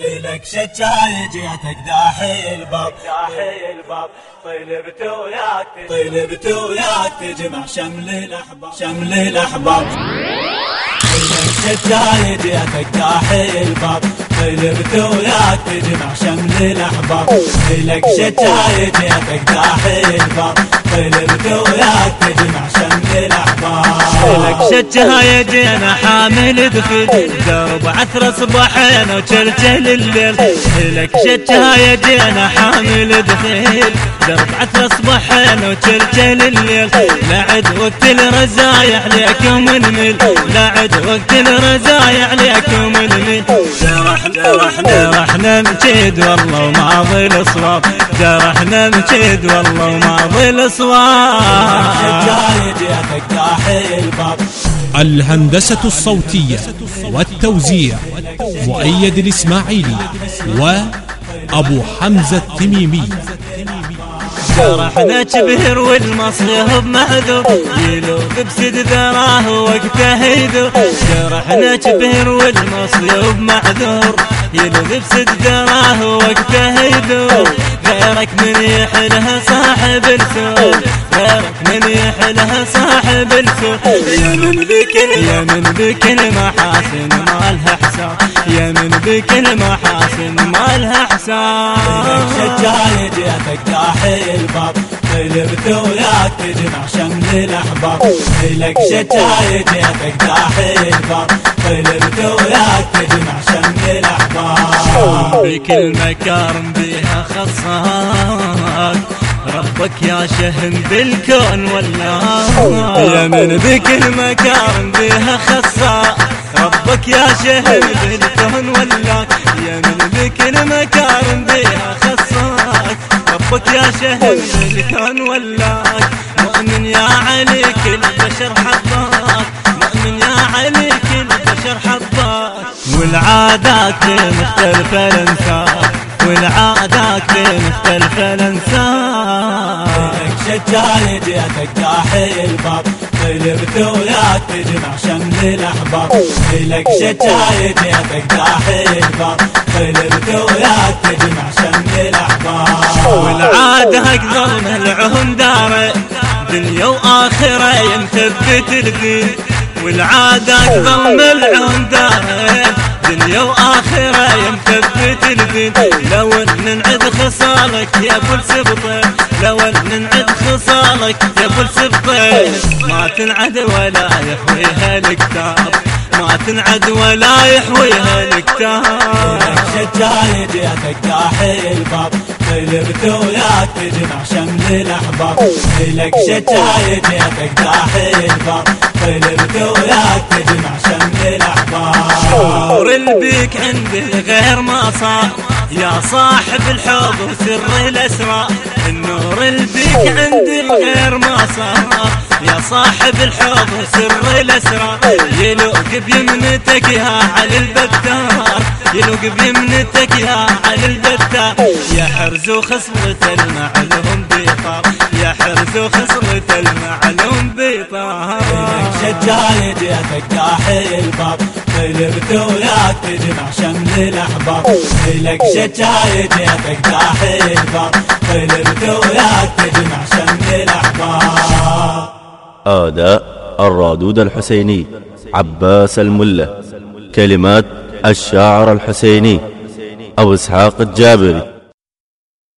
لك شجاي جيتك داحي الباب. داحي الباب. طيلبت وياك طيلبت وياك تجمع. شمل الأحباب. شمل الأحباب. لك شجاي جيتك داحي الباب. طيلبت وياك تجمع. شمل الأحباب. لك شجاي جيتك داحي الباب. طيلبت وياك تجمع. شمل الاحباب لك شجها يدينا حامل دخل درب عثر صباحين وشلشل الليل. لك شجها يدينا حامل دخل درب عثر صباحين وشلشل الليل. لعد وقت الرزايا عليكم الميل. لعد وقت الرزايا عليكم الميل. جرحنا جرحنا جرحنا مجيد والله وما ظل صواب. جرحنا مجيد والله وما ظل صواب. الهندسة الصوتية والتوزيع مؤيد الإسماعيلي وأبو حمزة التميمي. جرحنا تبهر والمصيب معذور يلوق بسد ذراه وقته يذور جرحنا تبهر والمصيب معذور. يلوق بسد ذراه وقته يذور غيرك من يحلها صاحب السوق من يحلها صاحب السوق يا من بكل يا من بكل محاسن ما لها حساب. يا من بكل محاسن ما لها حساب. شجاي جيتك داحي الباب. قلبت وياك تجمع شمل الأحباب. لك شجاي جيتك داحي الباب. قلبت وياك تجمع شمل الأحباب. بكل مكارم بها خصاك ربك يا شهم بالكون ولا يا من بكل مكارم بها خصاك ربك يا شهم بالكون ولا يا من بكل مكارم بها خصاك ربك يا شهم بالكون ولاك مؤمن يا علي كل بشر حباك مؤمن يا علي كل بشر حباك والعادات مختلفة الانسان والعادات مختلفة الانسان لك شجاي جيتك داحي الباب قلبت وياك تجمع شمل الأحباب. لك شجاي جيتك داحي الباب قلبت وياك تجمع شمل الأحباب. والعادة ظل ملعون دارة دنيا وآخرة يمثبت الدين والعادة ظل ملعون دارة. دنيا وآخرة يمثبت الدين لو أن نعد خصالك يا ابو السبطين لو أن نعد خصالك يا ابو السبطين ما تنعد ولا يحويها الكتاب ما تنعد ولا يحويها لك الكتاب شجاي جيتك داحي الباب. قلبت وياك تجمع شمل الاحباب لك شجاي جيتك داحي الباب. قلبت وياك تجمع شمل الاحباب نور البيك عند الغير ما صار. يا صاحب الحب وسر الأسرار. النور البيك عند الغير ما صار. يا صاحب الحب وسر الأسرار. يلوق بيمنتك يا علي البتار. يلوق بيمنتك يا علي البتار. يا حرز وخصلة المعلوم بيطار. يا حرز وخصلة المعلوم بيطار. شجاي جيتك داحي الباب. قلبت وياك تجمع شمل الأحباب. لك شجاي جيتك داحي الباب. قلبت وياك تجمع شمل الأحباب. آداء الرادود الحسيني عباس الملة. كلمات الشاعر الحسيني أبو إسحاق الجابري.